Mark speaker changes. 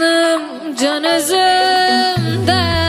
Speaker 1: canım can özümden